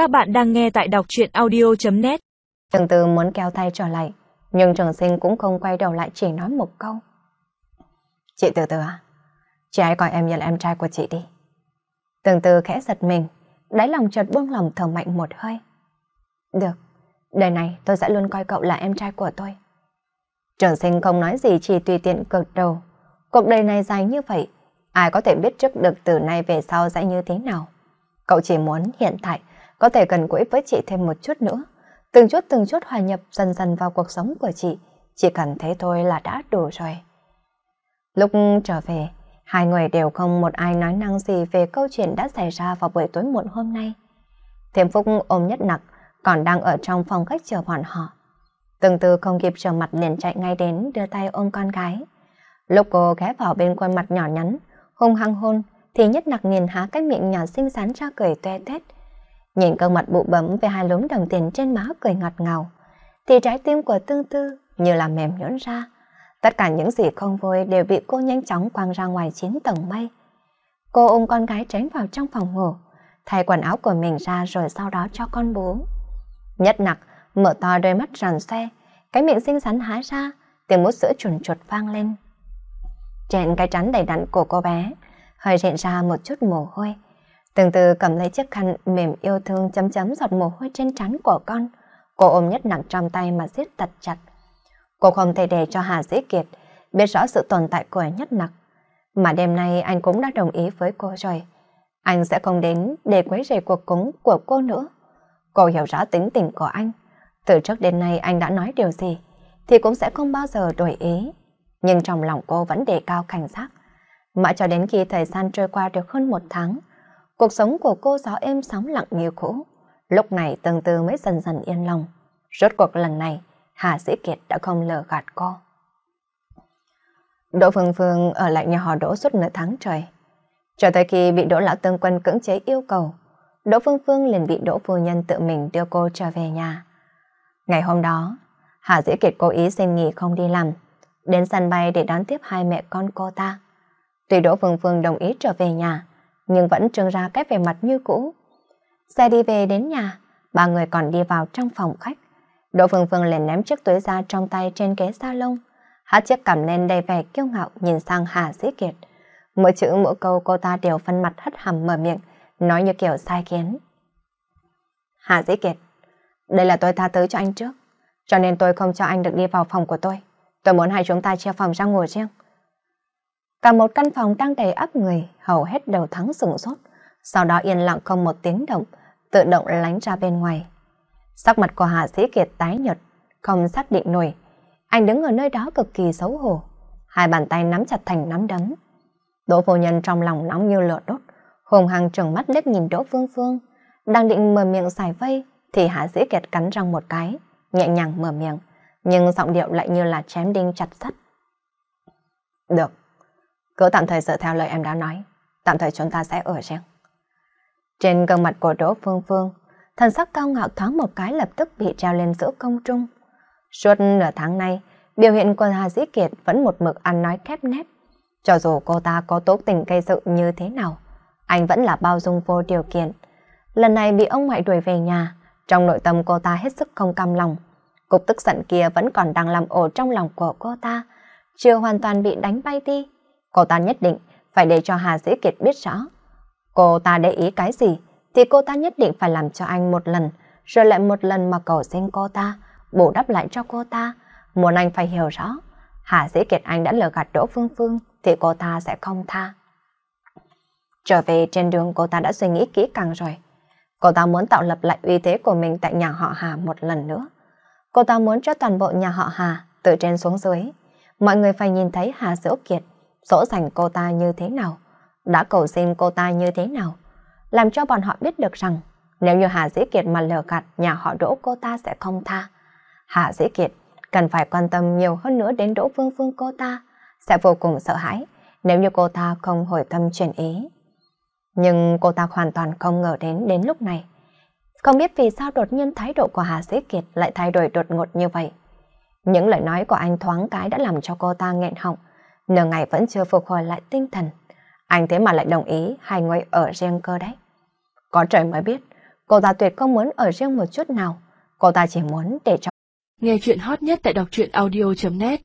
Các bạn đang nghe tại đọc truyện audio.net Trường Tư muốn kéo tay trở lại, nhưng trường sinh cũng không quay đầu lại chỉ nói một câu. Chị Từ Từ à, chị hãy coi em như là em trai của chị đi. Từng từ khẽ giật mình, đáy lòng chợt buông lòng thở mạnh một hơi. Được, đời này tôi sẽ luôn coi cậu là em trai của tôi. Trường sinh không nói gì chỉ tùy tiện cực đầu. Cuộc đời này dài như vậy, ai có thể biết trước được từ nay về sau sẽ như thế nào. Cậu chỉ muốn hiện tại có thể gần gũi với chị thêm một chút nữa. Từng chút từng chút hòa nhập dần dần vào cuộc sống của chị. Chỉ cần thế thôi là đã đủ rồi. Lúc trở về, hai người đều không một ai nói năng gì về câu chuyện đã xảy ra vào buổi tối muộn hôm nay. Thiểm Phúc ôm nhất nặc, còn đang ở trong phòng khách chờ bọn họ. Từng từ không kịp trở mặt liền chạy ngay đến đưa tay ôm con gái. Lúc cô ghé vào bên khuôn mặt nhỏ nhắn, hung hăng hôn, thì nhất nặc nghiền há cái miệng nhỏ xinh xắn ra cười toe tét. Nhìn gương mặt bụ bấm với hai lúm đồng tiền trên má cười ngọt ngào, thì trái tim của tương tư như là mềm nhũn ra. Tất cả những gì không vui đều bị cô nhanh chóng quăng ra ngoài chín tầng mây. Cô ôm con gái tránh vào trong phòng ngủ, thay quần áo của mình ra rồi sau đó cho con bú. Nhất nặc, mở to đôi mắt rằn xe, cái miệng xinh xắn há ra, tiếng mút sữa chuồn chuột vang lên. Trên cái trán đầy đặn của cô bé, hơi hiện ra một chút mồ hôi. Từng từ cầm lấy chiếc khăn mềm yêu thương chấm chấm giọt mồ hôi trên trán của con. Cô ôm nhất nặng trong tay mà siết thật chặt. Cô không thể để cho Hà Dĩ Kiệt biết rõ sự tồn tại của nhất nặng. Mà đêm nay anh cũng đã đồng ý với cô rồi. Anh sẽ không đến để quấy rầy cuộc cúng của cô nữa. Cô hiểu rõ tính tình của anh. Từ trước đến nay anh đã nói điều gì thì cũng sẽ không bao giờ đổi ý. Nhưng trong lòng cô vẫn đề cao cảnh giác. Mãi cho đến khi thời gian trôi qua được hơn một tháng, cuộc sống của cô gió êm sóng lặng như cũ. Lúc này từng từ mới dần dần yên lòng. Rốt cuộc lần này, Hà Sĩ Kiệt đã không lừa gạt cô. Đỗ Phương Phương ở lại nhà họ Đỗ suốt nửa tháng trời. Cho tới khi bị Đỗ Lão Tương Quân cưỡng chế yêu cầu, Đỗ Phương Phương liền bị Đỗ Phu Nhân tự mình đưa cô trở về nhà. Ngày hôm đó, Hà Dĩ Kiệt cố ý xin nghỉ không đi làm, đến sân bay để đón tiếp hai mẹ con cô ta. Tuy Đỗ Phương Phương đồng ý trở về nhà, nhưng vẫn trưng ra cái vẻ mặt như cũ. Xe đi về đến nhà, ba người còn đi vào trong phòng khách. Đỗ Phương Phương liền ném chiếc túi ra trong tay trên ghế salon, hát chiếc cằm lên đầy vẻ kiêu ngạo nhìn sang Hà Sĩ Kiệt. Mỗi chữ mỗi câu cô ta đều phân mặt hất hầm mở miệng, nói như kiểu sai kiến. Hà Sĩ Kiệt, đây là tôi tha thứ cho anh trước, cho nên tôi không cho anh được đi vào phòng của tôi. Tôi muốn hai chúng ta chia phòng ra ngồi riêng. Cả một căn phòng đang đầy ấp người, hầu hết đầu thắng sửng sốt, sau đó yên lặng không một tiếng động, tự động lánh ra bên ngoài. Sắc mặt của Hạ Sĩ Kiệt tái nhợt, không xác định nổi. Anh đứng ở nơi đó cực kỳ xấu hổ, hai bàn tay nắm chặt thành nắm đấm. Đỗ vô nhân trong lòng nóng như lửa đốt, hùng hăng trừng mắt liếc nhìn Đỗ Phương Phương, đang định mở miệng xài vây thì Hạ Sĩ Kiệt cắn răng một cái, nhẹ nhàng mở miệng, nhưng giọng điệu lại như là chém đinh chặt sắt. Được, cứ tạm thời dựa theo lời em đã nói, tạm thời chúng ta sẽ ở riêng. Trên gương mặt của Đỗ Phương Phương, thần sắc cao ngạo thoáng một cái lập tức bị treo lên giữa công trung. Suốt nửa tháng nay, biểu hiện của Hà Dĩ Kiệt vẫn một mực ăn nói khép nép. Cho dù cô ta có tốt tình gây sự như thế nào, anh vẫn là bao dung vô điều kiện. Lần này bị ông ngoại đuổi về nhà, trong nội tâm cô ta hết sức không cam lòng. Cục tức giận kia vẫn còn đang làm ổ trong lòng của cô ta, chưa hoàn toàn bị đánh bay đi. Cô ta nhất định phải để cho Hà Dĩ Kiệt biết rõ. Cô ta để ý cái gì thì cô ta nhất định phải làm cho anh một lần, rồi lại một lần mà cầu xin cô ta, bổ đắp lại cho cô ta. Muốn anh phải hiểu rõ, Hà Dĩ Kiệt anh đã lừa gạt Đỗ Phương Phương thì cô ta sẽ không tha. Trở về trên đường cô ta đã suy nghĩ kỹ càng rồi. Cô ta muốn tạo lập lại uy thế của mình tại nhà họ Hà một lần nữa. Cô ta muốn cho toàn bộ nhà họ Hà từ trên xuống dưới. Mọi người phải nhìn thấy Hà Diễu Kiệt dỗ dành cô ta như thế nào, đã cầu xin cô ta như thế nào, làm cho bọn họ biết được rằng nếu như Hà Dĩ Kiệt mà lừa gạt nhà họ Đỗ cô ta sẽ không tha. Hà Dĩ Kiệt cần phải quan tâm nhiều hơn nữa đến Đỗ Phương Phương cô ta, sẽ vô cùng sợ hãi nếu như cô ta không hồi tâm chuyển ý. Nhưng cô ta hoàn toàn không ngờ đến đến lúc này. Không biết vì sao đột nhiên thái độ của Hà Dĩ Kiệt lại thay đổi đột ngột như vậy. Những lời nói của anh thoáng cái đã làm cho cô ta nghẹn họng, nửa ngày vẫn chưa phục hồi lại tinh thần. Anh thế mà lại đồng ý hai người ở riêng cơ đấy. Có trời mới biết, Cô ta tuyệt không muốn ở riêng một chút nào. Cô ta chỉ muốn để cho... Nghe chuyện hot nhất tại đọc truyện audio.net